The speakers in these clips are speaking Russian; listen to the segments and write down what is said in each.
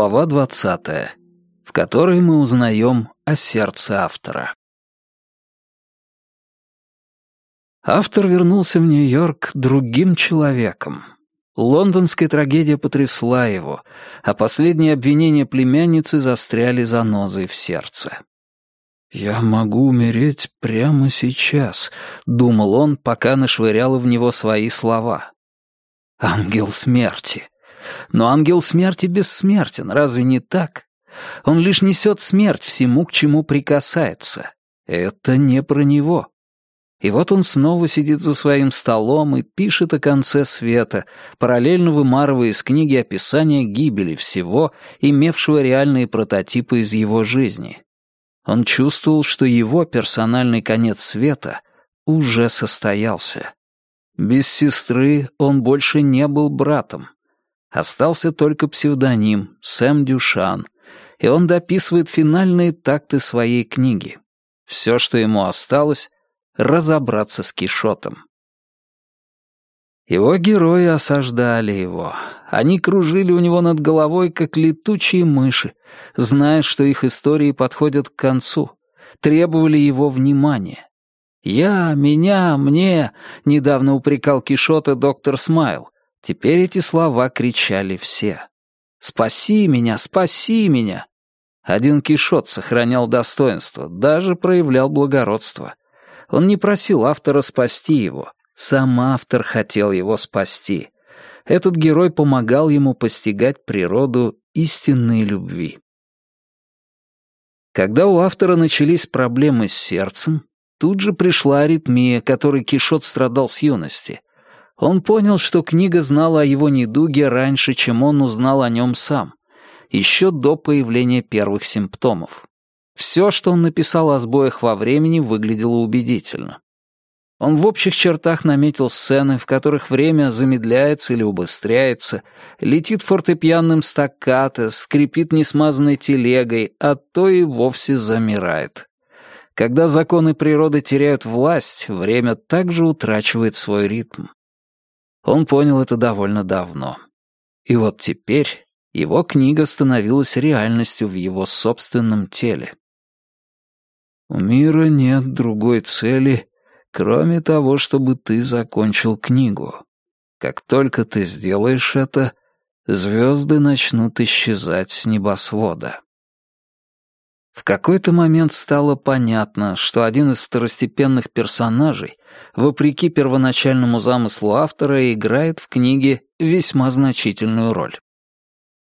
Глава двадцатая, в которой мы узнаем о сердце автора. Автор вернулся в Нью-Йорк другим человеком. Лондонская трагедия потрясла его, а последние обвинения племянницы застряли занозой в сердце. «Я могу умереть прямо сейчас», — думал он, пока нашвыряла в него свои слова. «Ангел смерти. Но ангел смерти бессмертен, разве не так? Он лишь несет смерть всему, к чему прикасается. Это не про него. И вот он снова сидит за своим столом и пишет о конце света, параллельно вымарывая из книги описание гибели всего, имевшего реальные прототипы из его жизни. Он чувствовал, что его персональный конец света уже состоялся. Без сестры он больше не был братом. Остался только псевдоним Сэм Дюшан, и он дописывает финальные такты своей книги. Все, что ему осталось — разобраться с Кишотом. Его герои осаждали его. Они кружили у него над головой, как летучие мыши, зная, что их истории подходят к концу, требовали его внимания. «Я, меня, мне», — недавно упрекал Кишота доктор Смайл, Теперь эти слова кричали все. «Спаси меня! Спаси меня!» Один Кишот сохранял достоинство, даже проявлял благородство. Он не просил автора спасти его. Сам автор хотел его спасти. Этот герой помогал ему постигать природу истинной любви. Когда у автора начались проблемы с сердцем, тут же пришла аритмия, которой Кишот страдал с юности. Он понял, что книга знала о его недуге раньше, чем он узнал о нем сам, еще до появления первых симптомов. Все, что он написал о сбоях во времени, выглядело убедительно. Он в общих чертах наметил сцены, в которых время замедляется или убыстряется, летит фортепианным стаккато, скрипит несмазанной телегой, а то и вовсе замирает. Когда законы природы теряют власть, время также утрачивает свой ритм. Он понял это довольно давно. И вот теперь его книга становилась реальностью в его собственном теле. «У мира нет другой цели, кроме того, чтобы ты закончил книгу. Как только ты сделаешь это, звезды начнут исчезать с небосвода». В какой-то момент стало понятно, что один из второстепенных персонажей, вопреки первоначальному замыслу автора, играет в книге весьма значительную роль.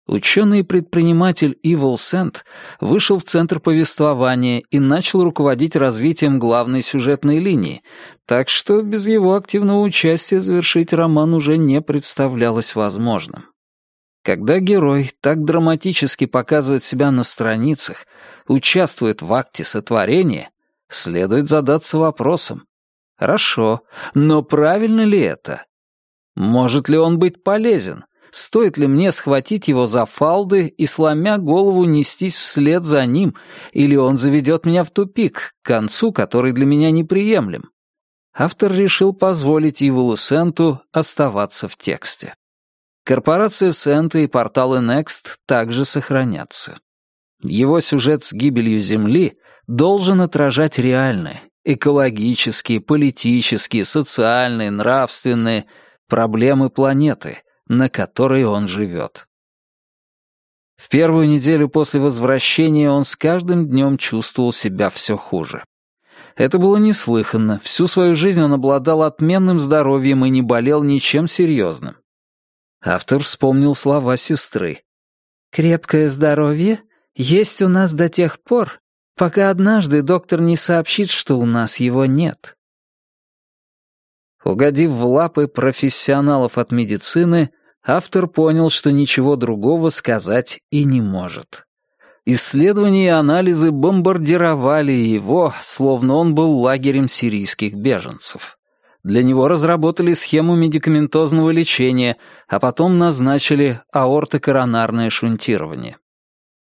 Ученый и предприниматель Ивол Сент вышел в центр повествования и начал руководить развитием главной сюжетной линии, так что без его активного участия завершить роман уже не представлялось возможным. Когда герой так драматически показывает себя на страницах, участвует в акте сотворения, следует задаться вопросом. Хорошо, но правильно ли это? Может ли он быть полезен? Стоит ли мне схватить его за фалды и, сломя голову, нестись вслед за ним, или он заведет меня в тупик, к концу который для меня неприемлем? Автор решил позволить Иволу Сенту оставаться в тексте. Корпорация Сента и порталы Next также сохранятся. Его сюжет с гибелью Земли должен отражать реальные, экологические, политические, социальные, нравственные проблемы планеты, на которой он живет. В первую неделю после возвращения он с каждым днем чувствовал себя все хуже. Это было неслыханно. Всю свою жизнь он обладал отменным здоровьем и не болел ничем серьезным. Автор вспомнил слова сестры. «Крепкое здоровье есть у нас до тех пор, пока однажды доктор не сообщит, что у нас его нет». Угодив в лапы профессионалов от медицины, автор понял, что ничего другого сказать и не может. Исследования и анализы бомбардировали его, словно он был лагерем сирийских беженцев. Для него разработали схему медикаментозного лечения, а потом назначили аортокоронарное шунтирование.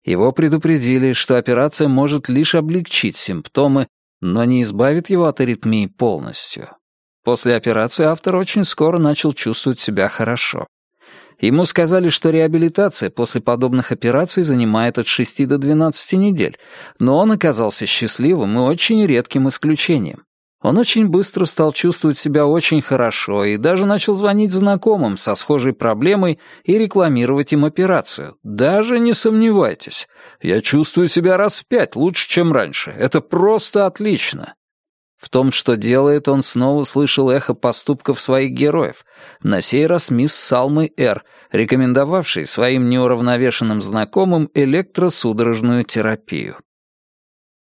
Его предупредили, что операция может лишь облегчить симптомы, но не избавит его от аритмии полностью. После операции автор очень скоро начал чувствовать себя хорошо. Ему сказали, что реабилитация после подобных операций занимает от 6 до 12 недель, но он оказался счастливым и очень редким исключением. Он очень быстро стал чувствовать себя очень хорошо и даже начал звонить знакомым со схожей проблемой и рекламировать им операцию. Даже не сомневайтесь, я чувствую себя раз в пять лучше, чем раньше. Это просто отлично. В том, что делает, он снова слышал эхо поступков своих героев, на сей раз мисс Салмы Р., рекомендовавшей своим неуравновешенным знакомым электросудорожную терапию.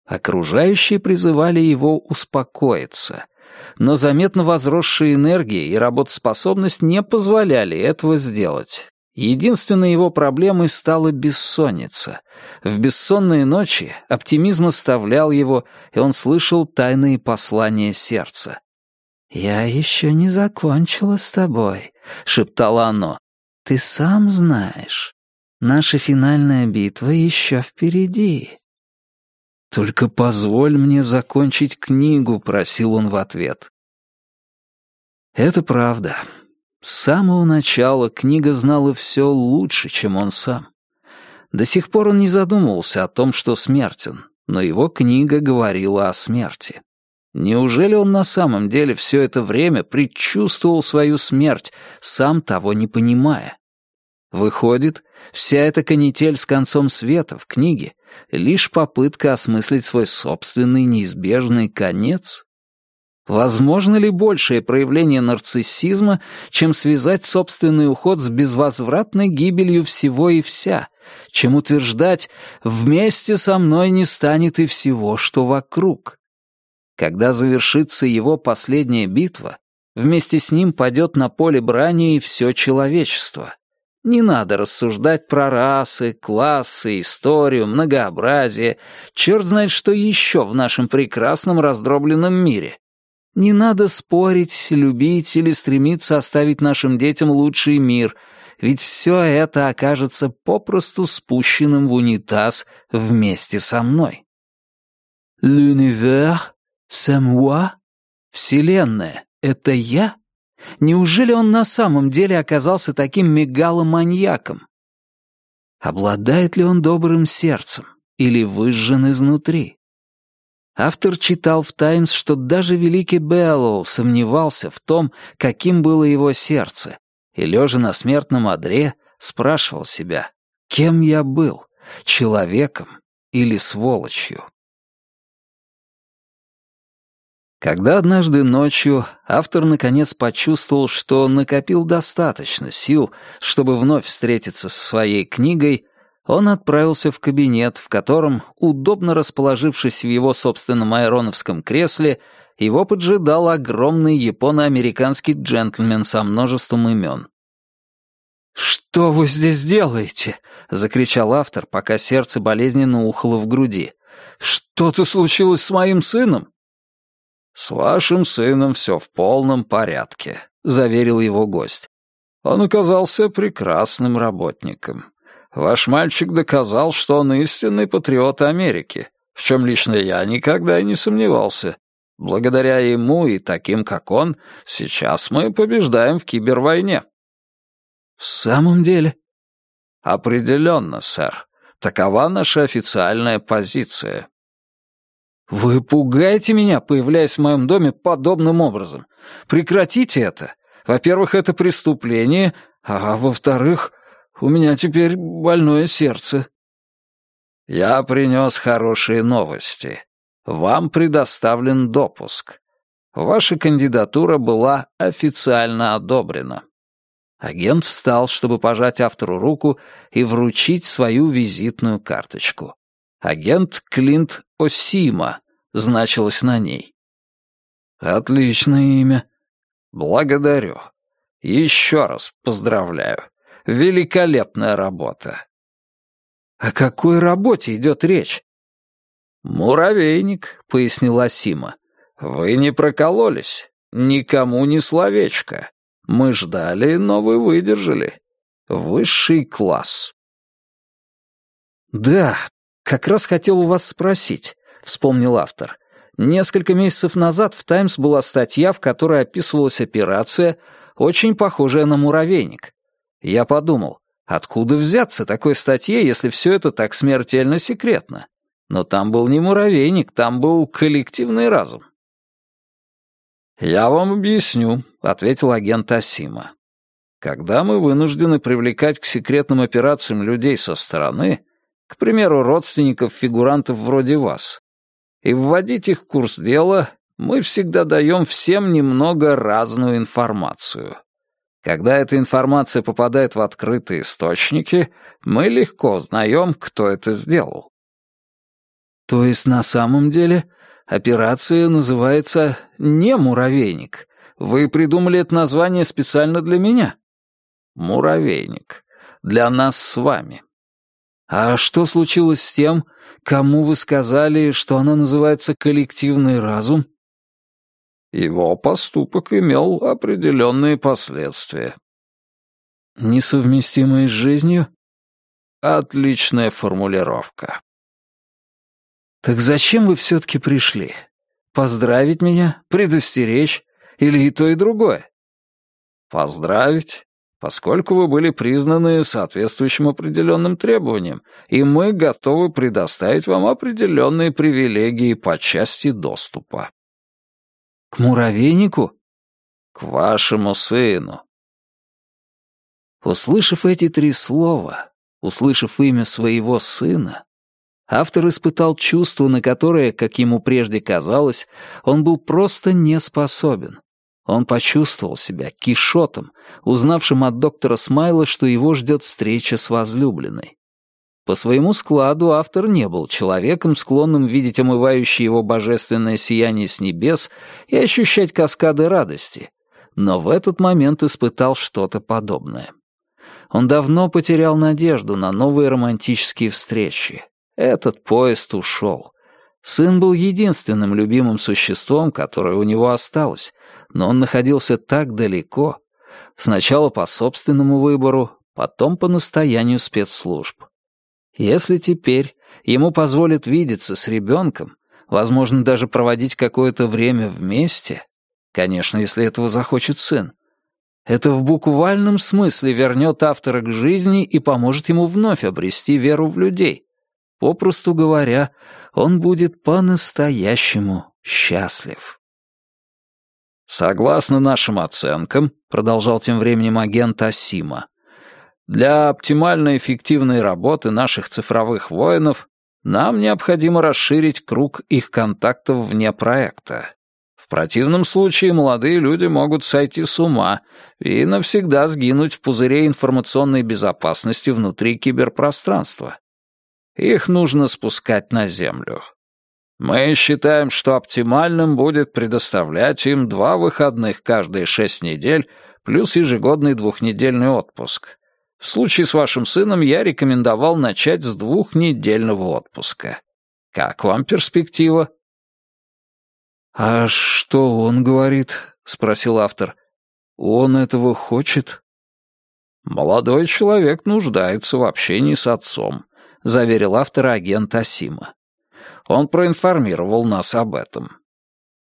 Окружающие призывали его успокоиться, но заметно возросшие энергия и работоспособность не позволяли этого сделать. Единственной его проблемой стала бессонница. В бессонные ночи оптимизм оставлял его, и он слышал тайные послания сердца. «Я еще не закончила с тобой», — шептало оно. «Ты сам знаешь, наша финальная битва еще впереди». «Только позволь мне закончить книгу», — просил он в ответ. Это правда. С самого начала книга знала все лучше, чем он сам. До сих пор он не задумывался о том, что смертен, но его книга говорила о смерти. Неужели он на самом деле все это время предчувствовал свою смерть, сам того не понимая? Выходит, вся эта канитель с концом света в книге — лишь попытка осмыслить свой собственный неизбежный конец? Возможно ли большее проявление нарциссизма, чем связать собственный уход с безвозвратной гибелью всего и вся, чем утверждать «вместе со мной не станет и всего, что вокруг»? Когда завершится его последняя битва, вместе с ним падет на поле брани и все человечество. Не надо рассуждать про расы, классы, историю, многообразие, черт знает что еще в нашем прекрасном раздробленном мире. Не надо спорить, любить или стремиться оставить нашим детям лучший мир, ведь все это окажется попросту спущенным в унитаз вместе со мной. L'univers, c'est moi? Вселенная — это я? Неужели он на самом деле оказался таким мегаломаньяком? Обладает ли он добрым сердцем или выжжен изнутри? Автор читал в «Таймс», что даже великий Беллоу сомневался в том, каким было его сердце, и, лежа на смертном одре, спрашивал себя, кем я был, человеком или сволочью. Когда однажды ночью автор наконец почувствовал, что накопил достаточно сил, чтобы вновь встретиться со своей книгой, он отправился в кабинет, в котором, удобно расположившись в его собственном айроновском кресле, его поджидал огромный японо-американский джентльмен со множеством имен. «Что вы здесь делаете?» — закричал автор, пока сердце болезненно ухало в груди. «Что-то случилось с моим сыном?» «С вашим сыном все в полном порядке», — заверил его гость. «Он оказался прекрасным работником. Ваш мальчик доказал, что он истинный патриот Америки, в чем лично я никогда и не сомневался. Благодаря ему и таким, как он, сейчас мы побеждаем в кибервойне». «В самом деле?» «Определенно, сэр. Такова наша официальная позиция». «Вы пугаете меня, появляясь в моем доме подобным образом. Прекратите это. Во-первых, это преступление, а во-вторых, у меня теперь больное сердце». «Я принес хорошие новости. Вам предоставлен допуск. Ваша кандидатура была официально одобрена». Агент встал, чтобы пожать автору руку и вручить свою визитную карточку. Агент Клинт Осима значилось на ней. «Отличное имя. Благодарю. Еще раз поздравляю. Великолепная работа. О какой работе идет речь? «Муравейник», — пояснила Сима. «Вы не прокололись. Никому ни словечко. Мы ждали, но вы выдержали. Высший класс». «Да, как раз хотел у вас спросить», — вспомнил автор. «Несколько месяцев назад в «Таймс» была статья, в которой описывалась операция, очень похожая на муравейник. Я подумал, откуда взяться такой статье, если все это так смертельно секретно? Но там был не муравейник, там был коллективный разум. «Я вам объясню», — ответил агент Асима. «Когда мы вынуждены привлекать к секретным операциям людей со стороны, к примеру, родственников фигурантов вроде вас, и вводить их в курс дела, мы всегда даем всем немного разную информацию. Когда эта информация попадает в открытые источники, мы легко знаем, кто это сделал. То есть на самом деле операция называется не «Муравейник». Вы придумали это название специально для меня? «Муравейник». Для нас с вами. А что случилось с тем, кому вы сказали, что она называется «коллективный разум»? Его поступок имел определенные последствия. Несовместимые с жизнью? Отличная формулировка. Так зачем вы все-таки пришли? Поздравить меня? Предостеречь? Или и то, и другое? Поздравить, поскольку вы были признаны соответствующим определенным требованиям, и мы готовы предоставить вам определенные привилегии по части доступа. К муравейнику? К вашему сыну. Услышав эти три слова, услышав имя своего сына, автор испытал чувство, на которое, как ему прежде казалось, он был просто не способен. Он почувствовал себя кишотом, узнавшим от доктора Смайла, что его ждет встреча с возлюбленной. По своему складу автор не был человеком, склонным видеть омывающее его божественное сияние с небес и ощущать каскады радости, но в этот момент испытал что-то подобное. Он давно потерял надежду на новые романтические встречи. Этот поезд ушел. Сын был единственным любимым существом, которое у него осталось, но он находился так далеко, сначала по собственному выбору, потом по настоянию спецслужб. Если теперь ему позволят видеться с ребенком, возможно, даже проводить какое-то время вместе, конечно, если этого захочет сын, это в буквальном смысле вернет автора к жизни и поможет ему вновь обрести веру в людей. Попросту говоря, он будет по-настоящему счастлив. Согласно нашим оценкам, продолжал тем временем агент Асима, для оптимальной эффективной работы наших цифровых воинов нам необходимо расширить круг их контактов вне проекта. В противном случае молодые люди могут сойти с ума и навсегда сгинуть в пузыре информационной безопасности внутри киберпространства. Их нужно спускать на землю. Мы считаем, что оптимальным будет предоставлять им два выходных каждые шесть недель плюс ежегодный двухнедельный отпуск. В случае с вашим сыном я рекомендовал начать с двухнедельного отпуска. Как вам перспектива?» «А что он говорит?» — спросил автор. «Он этого хочет?» «Молодой человек нуждается в общении с отцом», — заверил автор агент Асима. Он проинформировал нас об этом.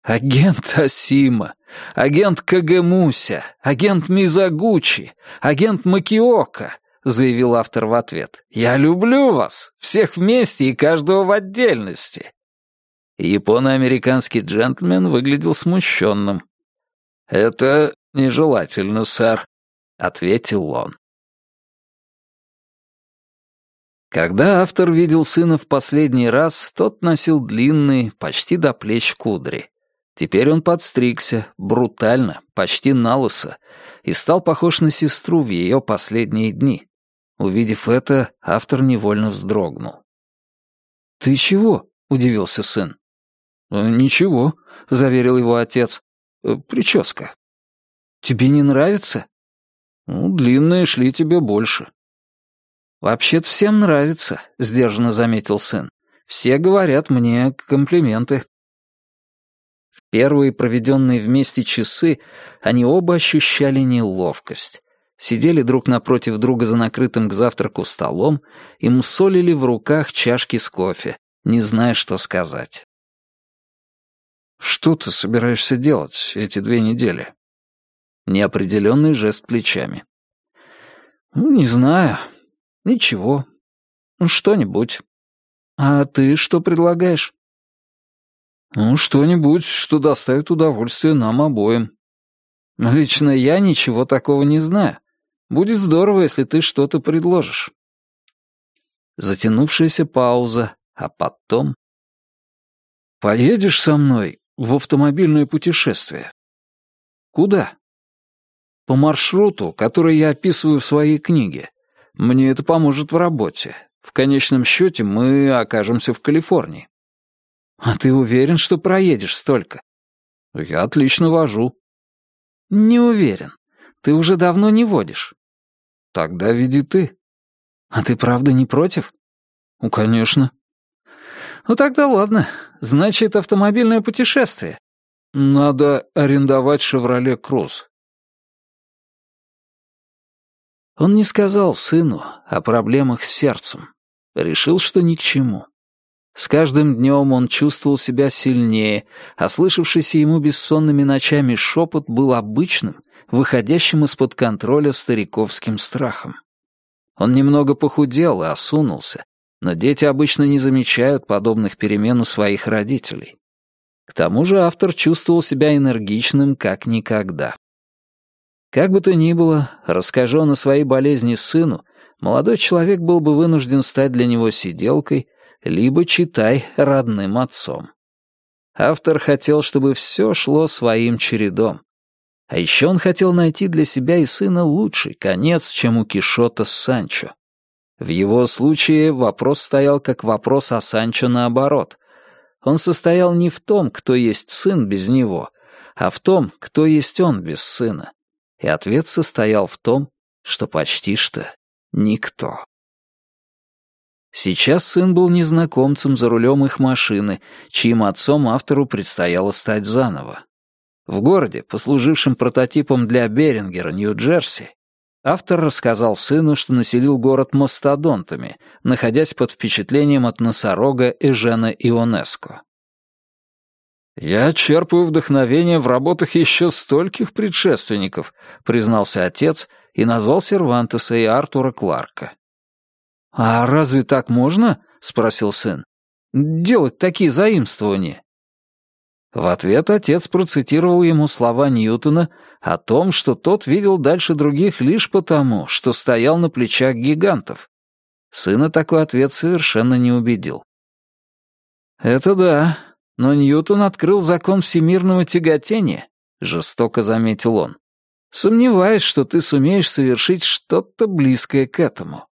Агент Асима, агент Кагемуся, агент Мизагучи, агент Макиока, заявил автор в ответ. Я люблю вас, всех вместе и каждого в отдельности. Японо-американский джентльмен выглядел смущенным. «Это нежелательно, сэр», — ответил он. Когда автор видел сына в последний раз, тот носил длинные, почти до плеч кудри. Теперь он подстригся, брутально, почти налысо, и стал похож на сестру в ее последние дни. Увидев это, автор невольно вздрогнул. «Ты чего?» — удивился сын. «Э, «Ничего», — заверил его отец. «Э, «Прическа». «Тебе не нравится?» «Ну, длинные шли тебе больше». «Вообще-то всем нравится», — сдержанно заметил сын. «Все говорят мне комплименты». В первые проведенные вместе часы они оба ощущали неловкость. Сидели друг напротив друга за накрытым к завтраку столом и мусолили в руках чашки с кофе, не зная, что сказать. «Что ты собираешься делать эти две недели?» Неопределенный жест плечами. Ну, не знаю. Ничего. Ну, что-нибудь. А ты что предлагаешь? Ну, что-нибудь, что доставит удовольствие нам обоим. Лично я ничего такого не знаю. Будет здорово, если ты что-то предложишь. Затянувшаяся пауза, а потом... «Поедешь со мной в автомобильное путешествие?» «Куда?» «По маршруту, который я описываю в своей книге. Мне это поможет в работе. В конечном счете мы окажемся в Калифорнии». «А ты уверен, что проедешь столько?» «Я отлично вожу». «Не уверен. Ты уже давно не водишь». «Тогда веди ты». «А ты правда не против?» «Ну, конечно». «Ну тогда ладно. Значит, автомобильное путешествие». «Надо арендовать «Шевроле Круз». Он не сказал сыну о проблемах с сердцем. Решил, что ни к чему. С каждым днем он чувствовал себя сильнее, а слышавшийся ему бессонными ночами шепот был обычным, выходящим из-под контроля стариковским страхом. Он немного похудел и осунулся, но дети обычно не замечают подобных перемен у своих родителей. К тому же автор чувствовал себя энергичным как никогда. Как бы то ни было, расскажу он о своей болезни сыну, молодой человек был бы вынужден стать для него сиделкой, либо, читай, родным отцом. Автор хотел, чтобы все шло своим чередом. А еще он хотел найти для себя и сына лучший конец, чем у Кишота с Санчо. В его случае вопрос стоял как вопрос о Санчо наоборот. Он состоял не в том, кто есть сын без него, а в том, кто есть он без сына. И ответ состоял в том, что почти что никто. Сейчас сын был незнакомцем за рулем их машины, чьим отцом автору предстояло стать заново. В городе, послужившем прототипом для Берингера, Нью-Джерси, автор рассказал сыну, что населил город мастодонтами, находясь под впечатлением от носорога Эжена Ионеско. «Я черпаю вдохновение в работах еще стольких предшественников», признался отец и назвал Сервантеса и Артура Кларка. «А разве так можно?» — спросил сын. «Делать такие заимствования?» В ответ отец процитировал ему слова Ньютона о том, что тот видел дальше других лишь потому, что стоял на плечах гигантов. Сына такой ответ совершенно не убедил. «Это да, но Ньютон открыл закон всемирного тяготения», — жестоко заметил он. «Сомневаюсь, что ты сумеешь совершить что-то близкое к этому».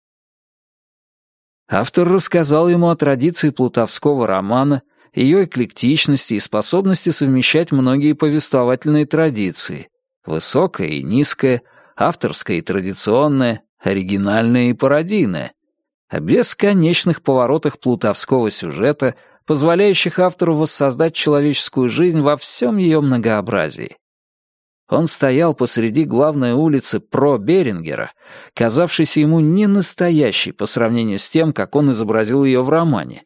Автор рассказал ему о традиции плутовского романа, ее эклектичности и способности совмещать многие повествовательные традиции, высокое и низкое, авторское и традиционное, оригинальное и пародийное, о бесконечных поворотах плутовского сюжета, позволяющих автору воссоздать человеческую жизнь во всем ее многообразии. Он стоял посреди главной улицы про Берингера, казавшейся ему не настоящей по сравнению с тем, как он изобразил ее в романе,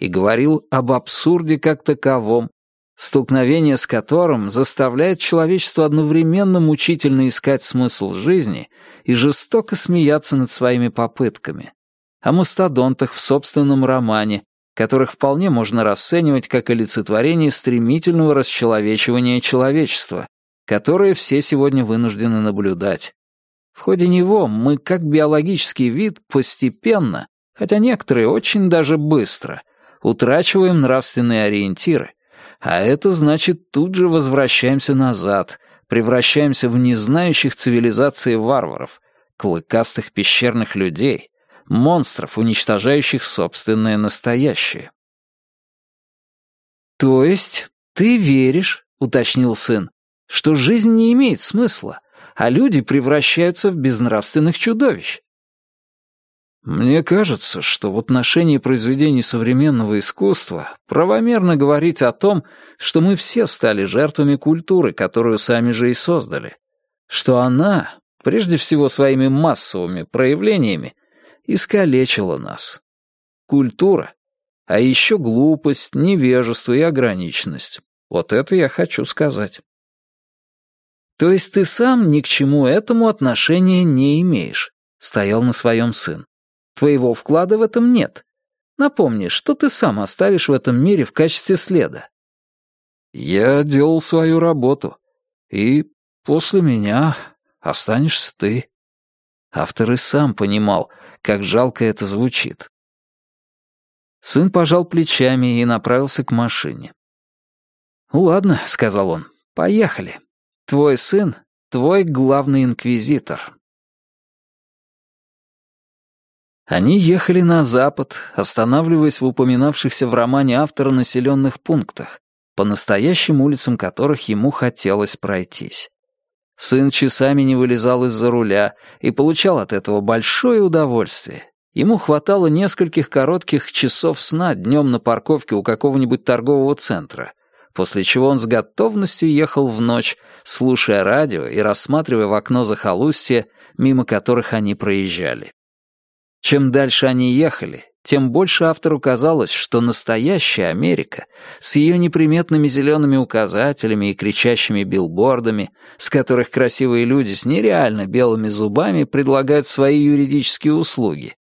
и говорил об абсурде как таковом, столкновение с которым заставляет человечество одновременно мучительно искать смысл жизни и жестоко смеяться над своими попытками, о мастодонтах в собственном романе, которых вполне можно расценивать как олицетворение стремительного расчеловечивания человечества, которое все сегодня вынуждены наблюдать. В ходе него мы, как биологический вид, постепенно, хотя некоторые очень даже быстро, утрачиваем нравственные ориентиры, а это значит тут же возвращаемся назад, превращаемся в незнающих цивилизации варваров, клыкастых пещерных людей, монстров, уничтожающих собственное настоящее. «То есть ты веришь, — уточнил сын, что жизнь не имеет смысла, а люди превращаются в безнравственных чудовищ. Мне кажется, что в отношении произведений современного искусства правомерно говорить о том, что мы все стали жертвами культуры, которую сами же и создали, что она, прежде всего своими массовыми проявлениями, искалечила нас. Культура, а еще глупость, невежество и ограниченность. Вот это я хочу сказать. То есть ты сам ни к чему этому отношения не имеешь. — стоял на своем сын. «Твоего вклада в этом нет. Напомни, что ты сам оставишь в этом мире в качестве следа?» «Я делал свою работу, и после меня останешься ты». Автор и сам понимал, как жалко это звучит. Сын пожал плечами и направился к машине. «Ну ладно», — сказал он, — «поехали. Твой сын — твой главный инквизитор». Они ехали на запад, останавливаясь в упоминавшихся в романе автора населенных пунктах, по настоящим улицам которых ему хотелось пройтись. Сын часами не вылезал из-за руля и получал от этого большое удовольствие. Ему хватало нескольких коротких часов сна днем на парковке у какого-нибудь торгового центра, после чего он с готовностью ехал в ночь, слушая радио и рассматривая в окно захолустья, мимо которых они проезжали. Чем дальше они ехали, тем больше автору казалось, что настоящая Америка с ее неприметными зелеными указателями и кричащими билбордами, с которых красивые люди с нереально белыми зубами предлагают свои юридические услуги,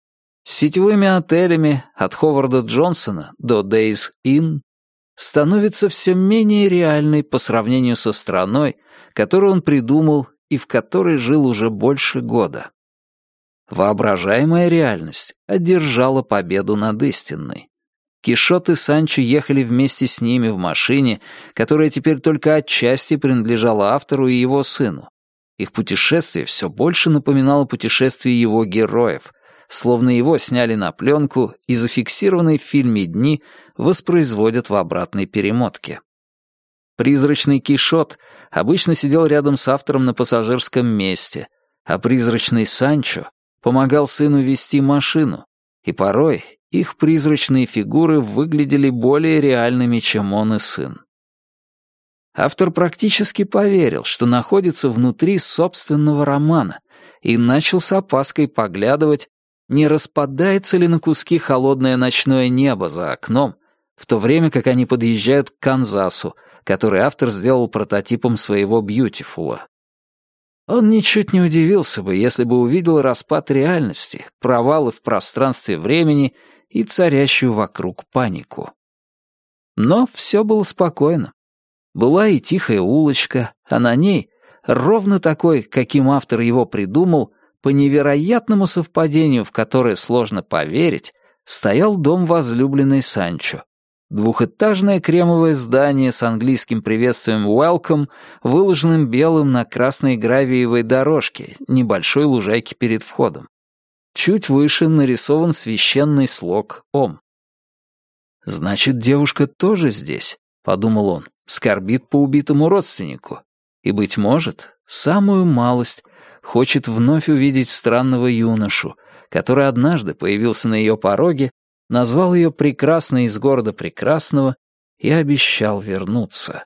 с сетевыми отелями от Ховарда Джонсона до Days Inn, становится все менее реальной по сравнению со страной, которую он придумал и в которой жил уже больше года. Воображаемая реальность одержала победу над истинной. Кишот и Санчо ехали вместе с ними в машине, которая теперь только отчасти принадлежала автору и его сыну. Их путешествие все больше напоминало путешествие его героев, словно его сняли на пленку и зафиксированные в фильме дни воспроизводят в обратной перемотке. Призрачный Кишот обычно сидел рядом с автором на пассажирском месте, а призрачный Санчо помогал сыну вести машину, и порой их призрачные фигуры выглядели более реальными, чем он и сын. Автор практически поверил, что находится внутри собственного романа, и начал с опаской поглядывать, не распадается ли на куски холодное ночное небо за окном, в то время как они подъезжают к Канзасу, который автор сделал прототипом своего «Бьютифула». Он ничуть не удивился бы, если бы увидел распад реальности, провалы в пространстве времени и царящую вокруг панику. Но все было спокойно. Была и тихая улочка, а на ней, ровно такой, каким автор его придумал, по невероятному совпадению, в которое сложно поверить, стоял дом возлюбленной Санчо, Двухэтажное кремовое здание с английским приветствием «Welcome», выложенным белым на красной гравиевой дорожке, небольшой лужайке перед входом. Чуть выше нарисован священный слог «Ом». «Значит, девушка тоже здесь», — подумал он, — скорбит по убитому родственнику. И, быть может, самую малость хочет вновь увидеть странного юношу, который однажды появился на ее пороге назвал ее прекрасной из города прекрасного и обещал вернуться.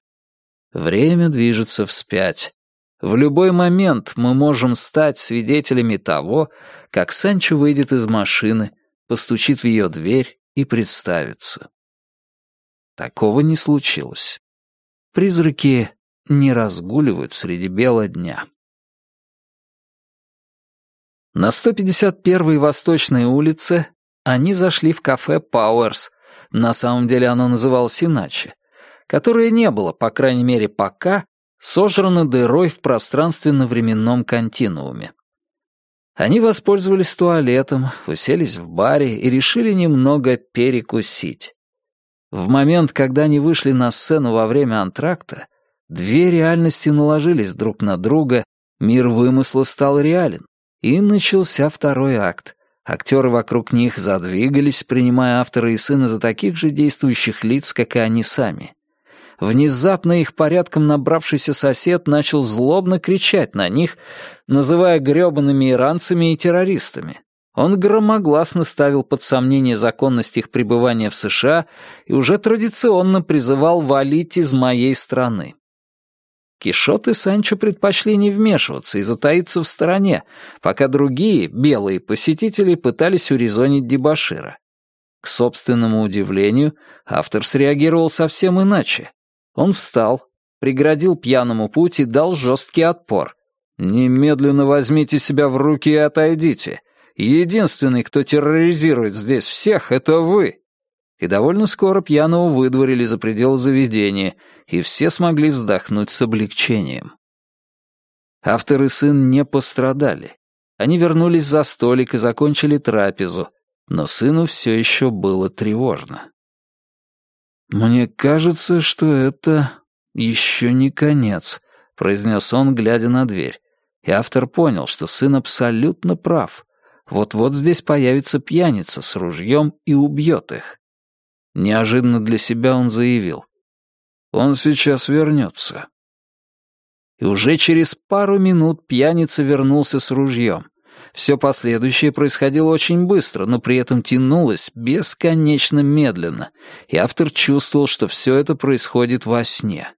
Время движется вспять. В любой момент мы можем стать свидетелями того, как Санчо выйдет из машины, постучит в ее дверь и представится. Такого не случилось. Призраки не разгуливают среди бела дня. На 151-й Восточной улице они зашли в кафе «Пауэрс», на самом деле оно называлось иначе, которое не было, по крайней мере пока, сожрано дырой в пространственно-временном континууме. Они воспользовались туалетом, уселись в баре и решили немного перекусить. В момент, когда они вышли на сцену во время антракта, две реальности наложились друг на друга, мир вымысла стал реален, и начался второй акт, Актеры вокруг них задвигались, принимая автора и сына за таких же действующих лиц, как и они сами. Внезапно их порядком набравшийся сосед начал злобно кричать на них, называя грёбаными иранцами и террористами. Он громогласно ставил под сомнение законность их пребывания в США и уже традиционно призывал валить из моей страны. Кишот и Санчо предпочли не вмешиваться и затаиться в стороне, пока другие, белые посетители, пытались урезонить дебошира. К собственному удивлению, автор среагировал совсем иначе. Он встал, преградил пьяному путь и дал жесткий отпор. «Немедленно возьмите себя в руки и отойдите. Единственный, кто терроризирует здесь всех, это вы!» И довольно скоро пьяного выдворили за пределы заведения, и все смогли вздохнуть с облегчением. Автор и сын не пострадали. Они вернулись за столик и закончили трапезу, но сыну все еще было тревожно. «Мне кажется, что это еще не конец», — произнес он, глядя на дверь. И автор понял, что сын абсолютно прав. Вот-вот здесь появится пьяница с ружьем и убьет их. Неожиданно для себя он заявил. «Он сейчас вернется». И уже через пару минут пьяница вернулся с ружьем. Все последующее происходило очень быстро, но при этом тянулось бесконечно медленно, и автор чувствовал, что все это происходит во сне.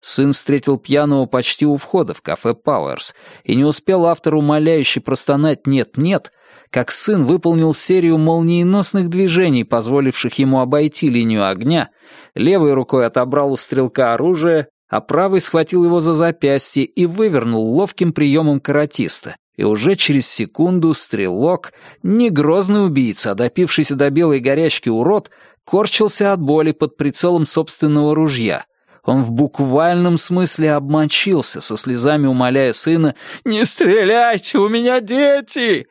Сын встретил пьяного почти у входа в кафе «Пауэрс», и не успел автор умоляюще простонать «нет-нет», как сын выполнил серию молниеносных движений, позволивших ему обойти линию огня, левой рукой отобрал у стрелка оружие, а правой схватил его за запястье и вывернул ловким приемом каратиста. И уже через секунду стрелок, не грозный убийца, допившийся до белой горячки урод, корчился от боли под прицелом собственного ружья. Он в буквальном смысле обмочился, со слезами умоляя сына «Не стреляйте, у меня дети!»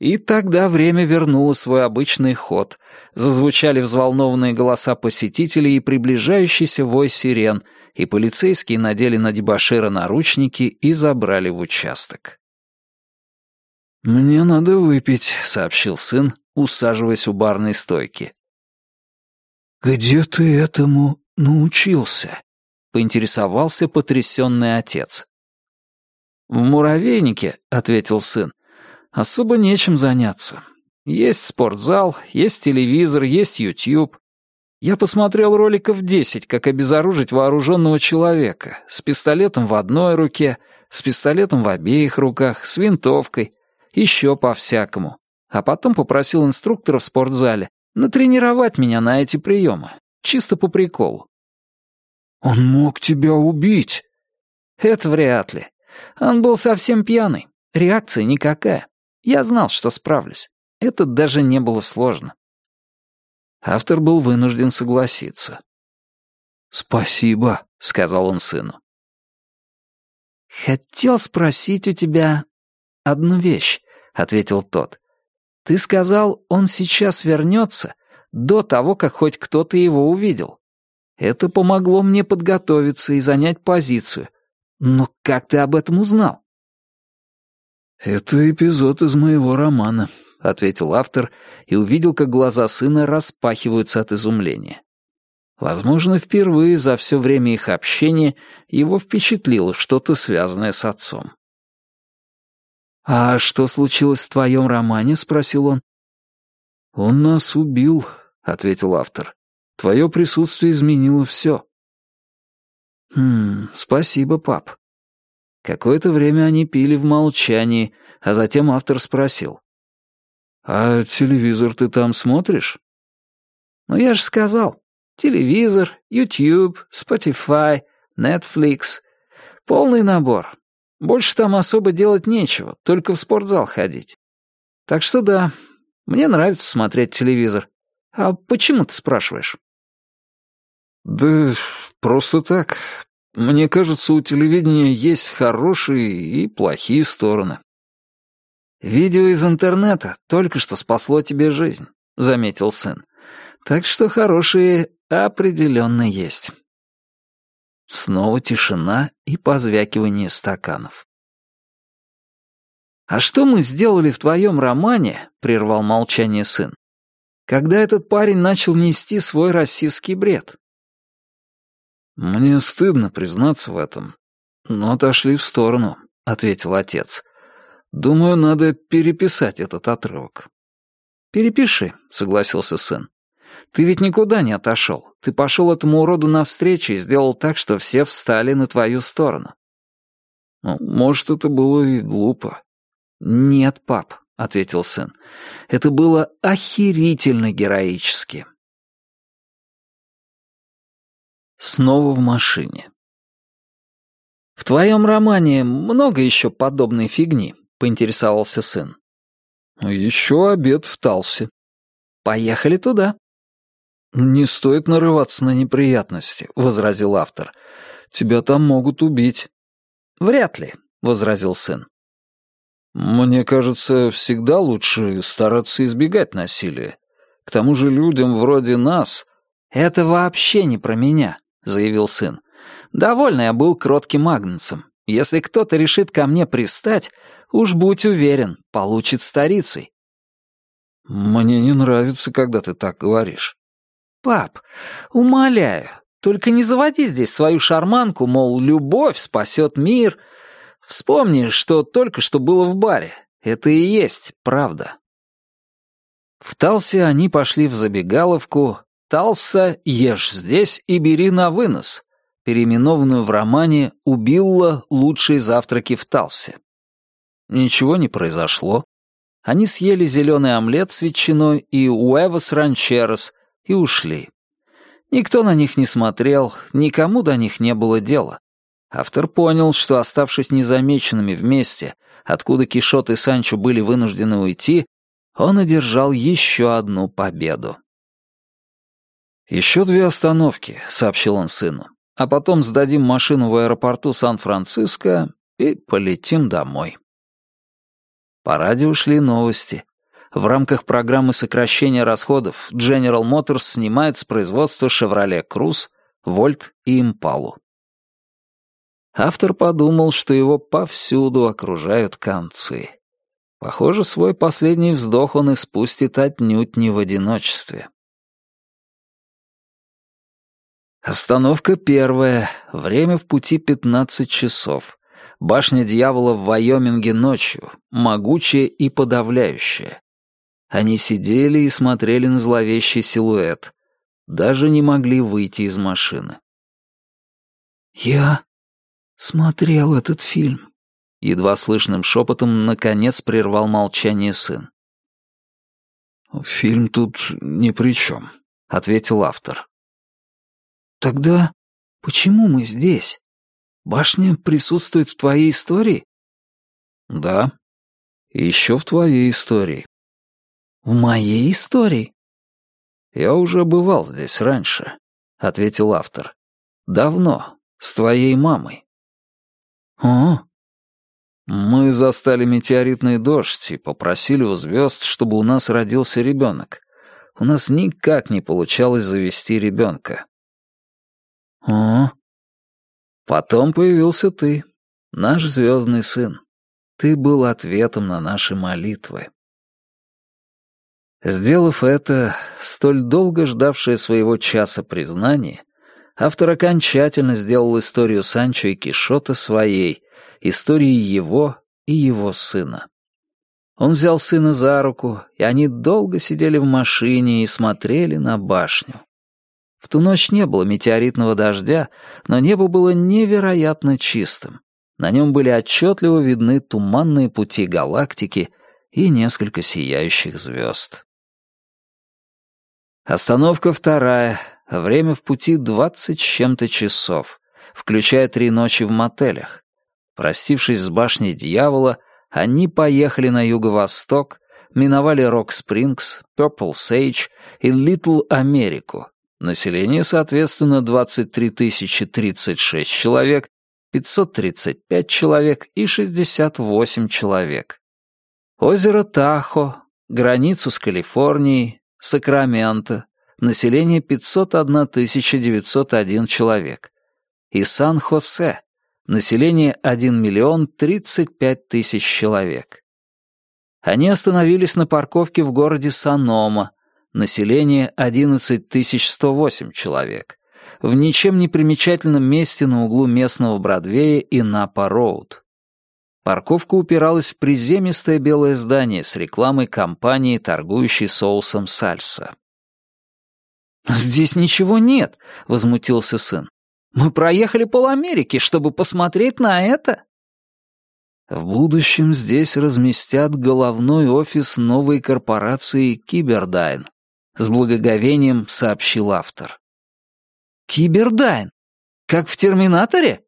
И тогда время вернуло свой обычный ход. Зазвучали взволнованные голоса посетителей и приближающийся вой сирен, и полицейские надели на дебошира наручники и забрали в участок. «Мне надо выпить», — сообщил сын, усаживаясь у барной стойки. «Где ты этому научился?» — поинтересовался потрясенный отец. «В муравейнике», — ответил сын, особо нечем заняться. Есть спортзал, есть телевизор, есть YouTube. Я посмотрел роликов 10, как обезоружить вооруженного человека, с пистолетом в одной руке, с пистолетом в обеих руках, с винтовкой, еще по-всякому. А потом попросил инструктора в спортзале натренировать меня на эти приемы, чисто по приколу. «Он мог тебя убить!» «Это вряд ли. Он был совсем пьяный. Реакция никакая. Я знал, что справлюсь. Это даже не было сложно. Автор был вынужден согласиться. «Спасибо», — сказал он сыну. «Хотел спросить у тебя одну вещь», — ответил тот. «Ты сказал, он сейчас вернется до того, как хоть кто-то его увидел. Это помогло мне подготовиться и занять позицию. Но как ты об этом узнал?» «Это эпизод из моего романа», — ответил автор и увидел, как глаза сына распахиваются от изумления. Возможно, впервые за все время их общения его впечатлило что-то связанное с отцом. «А что случилось в твоем романе?» — спросил он. «Он нас убил», — ответил автор. «Твое присутствие изменило все». «Хм, спасибо, пап. Какое-то время они пили в молчании, а затем автор спросил. «А телевизор ты там смотришь?» «Ну, я же сказал. Телевизор, YouTube, Spotify, Netflix. Полный набор. Больше там особо делать нечего, только в спортзал ходить. Так что да, мне нравится смотреть телевизор. А почему ты спрашиваешь?» «Да просто так. Мне кажется, у телевидения есть хорошие и плохие стороны. «Видео из интернета только что спасло тебе жизнь», — заметил сын. «Так что хорошие определенно есть». Снова тишина и позвякивание стаканов. «А что мы сделали в твоем романе?» — прервал молчание сын. «Когда этот парень начал нести свой российский бред?» «Мне стыдно признаться в этом, но отошли в сторону», — ответил отец. «Думаю, надо переписать этот отрывок». «Перепиши», — согласился сын. «Ты ведь никуда не отошел. Ты пошел этому уроду навстречу и сделал так, что все встали на твою сторону». Ну, может, это было и глупо. «Нет, пап», — ответил сын. «Это было охерительно героически». Снова в машине. В твоем романе много еще подобной фигни?» — поинтересовался сын. «Еще обед в Талсе». «Поехали туда». «Не стоит нарываться на неприятности», — возразил автор. «Тебя там могут убить». «Вряд ли», — возразил сын. «Мне кажется, всегда лучше стараться избегать насилия. К тому же людям вроде нас...» «Это вообще не про меня», — заявил сын. «Довольно я был кротким агнцем. Если кто-то решит ко мне пристать, уж будь уверен, получит старицей». «Мне не нравится, когда ты так говоришь». «Пап, умоляю, только не заводи здесь свою шарманку, мол, любовь спасет мир. Вспомни, что только что было в баре. Это и есть правда». В Талсе они пошли в забегаловку «Талса, ешь здесь и бери на вынос», переименованную в романе «Убилла лучшие завтраки в Талсе». Ничего не произошло. Они съели зеленый омлет с ветчиной и уэвос ранчерос и ушли. Никто на них не смотрел, никому до них не было дела. Автор понял, что, оставшись незамеченными вместе, откуда Кишот и Санчо были вынуждены уйти, он одержал еще одну победу. «Еще две остановки», — сообщил он сыну, «а потом сдадим машину в аэропорту Сан-Франциско и полетим домой». По радио шли новости. В рамках программы сокращения расходов General Motors снимает с производства Chevrolet Cruze, Volt и Impala. Автор подумал, что его повсюду окружают концы. Похоже, свой последний вздох он испустит отнюдь не в одиночестве. Остановка первая. Время в пути 15 часов. Башня дьявола в Вайоминге ночью, могучая и подавляющая. Они сидели и смотрели на зловещий силуэт. Даже не могли выйти из машины. «Я смотрел этот фильм», Едва слышным шепотом наконец прервал молчание сын. «Фильм тут ни при чем», — ответил автор. «Тогда почему мы здесь? Башня присутствует в твоей истории?» «Да, еще в твоей истории». «В моей истории?» «Я уже бывал здесь раньше», — ответил автор. «Давно, с твоей мамой». «О, мы застали метеоритный дождь и попросили у звезд, чтобы у нас родился ребенок. У нас никак не получалось завести ребенка. О. Потом появился ты, наш звездный сын. Ты был ответом на наши молитвы. Сделав это, столь долго ждавшее своего часа признание, автор окончательно сделал историю Санчо и Кишота своей — истории его и его сына. Он взял сына за руку, и они долго сидели в машине и смотрели на башню. В ту ночь не было метеоритного дождя, но небо было невероятно чистым. На нем были отчетливо видны туманные пути галактики и несколько сияющих звезд. Остановка вторая. Время в пути двадцать с чем-то часов, включая три ночи в мотелях. Простившись с башней дьявола, они поехали на юго-восток, миновали Рок-Спрингс, Пёрпл Сейдж и Литл Америку. Население, соответственно, 23 036 человек, 535 человек и 68 человек. Озеро Тахо, границу с Калифорнией, Сакраменто, население 501 901 человек. И Сан-Хосе, Население 1 миллион 35 тысяч человек. Они остановились на парковке в городе Санома. Население 11 108 человек. В ничем не примечательном месте на углу местного Бродвея и Напа-Роуд. Парковка упиралась в приземистое белое здание с рекламой компании, торгующей соусом сальса. «Здесь ничего нет», — возмутился сын. Мы проехали пол-Америки, чтобы посмотреть на это». В будущем здесь разместят головной офис новой корпорации «Кибердайн», с благоговением сообщил автор. «Кибердайн? Как в «Терминаторе»?»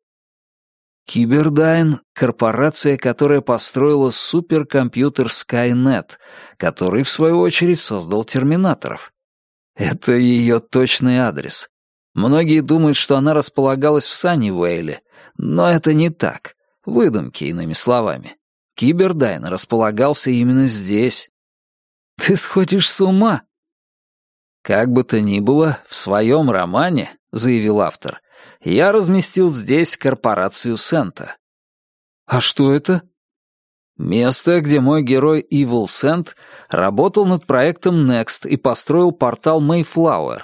Кибердайн — корпорация, которая построила суперкомпьютер Skynet, который, в свою очередь, создал терминаторов. Это ее точный адрес. Многие думают, что она располагалась в Саннивейле, но это не так. Выдумки, иными словами. Кибердайн располагался именно здесь. Ты сходишь с ума. Как бы то ни было, в своем романе, заявил автор, я разместил здесь корпорацию Сента. А что это? Место, где мой герой Эвел Сент работал над проектом Next и построил портал Mayflower,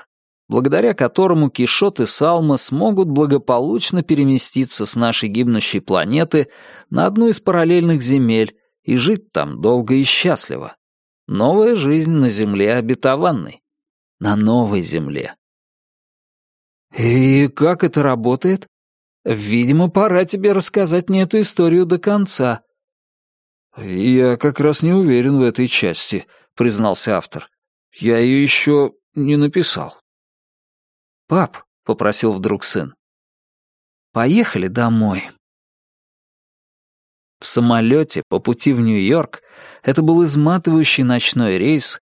благодаря которому Кишот и Салма смогут благополучно переместиться с нашей гибнущей планеты на одну из параллельных земель и жить там долго и счастливо. Новая жизнь на земле обетованной. На новой земле. «И как это работает? Видимо, пора тебе рассказать мне эту историю до конца». «Я как раз не уверен в этой части», — признался автор. «Я ее еще не написал». «Пап», — попросил вдруг сын, — «поехали домой». В самолете по пути в Нью-Йорк это был изматывающий ночной рейс.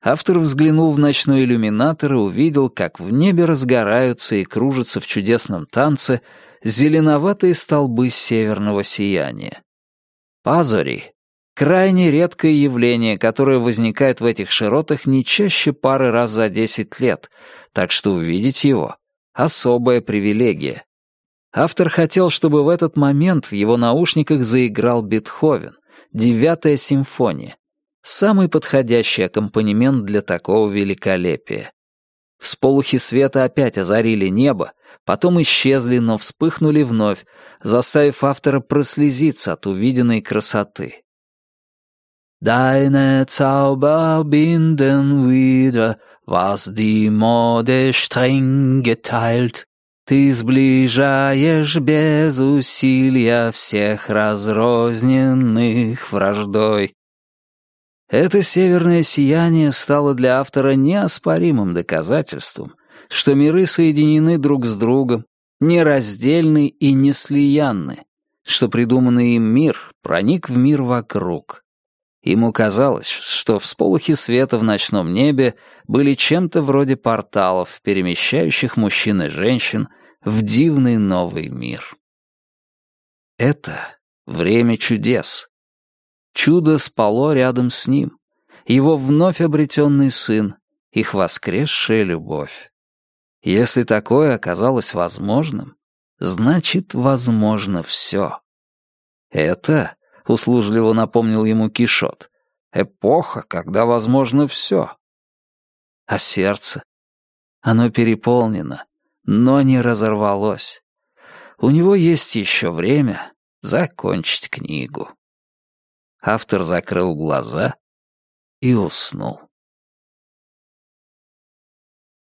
Автор взглянул в ночной иллюминатор и увидел, как в небе разгораются и кружатся в чудесном танце зеленоватые столбы северного сияния. Пазори — крайне редкое явление, которое возникает в этих широтах не чаще пары раз за десять лет, так что увидеть его — особая привилегия. Автор хотел, чтобы в этот момент в его наушниках заиграл Бетховен, девятая симфония, самый подходящий аккомпанемент для такого великолепия. Всполухи света опять озарили небо, потом исчезли, но вспыхнули вновь, заставив автора прослезиться от увиденной красоты. Deine Zauber binden wieder, was die Mode streng geteilt. Ты сближаешь без усилия всех разрозненных враждой. Это северное сияние стало для автора неоспоримым доказательством, что миры соединены друг с другом, нераздельны и неслиянны, что придуманный им мир проник в мир вокруг. Ему казалось, что всполохи света в ночном небе были чем-то вроде порталов, перемещающих мужчин и женщин в дивный новый мир. Это время чудес, Чудо спало рядом с ним, его вновь обретенный сын, их воскресшая любовь. Если такое оказалось возможным, значит, возможно все. Это, услужливо напомнил ему Кишот, эпоха, когда возможно все. А сердце? Оно переполнено, но не разорвалось. У него есть еще время закончить книгу. Автор закрыл глаза и уснул.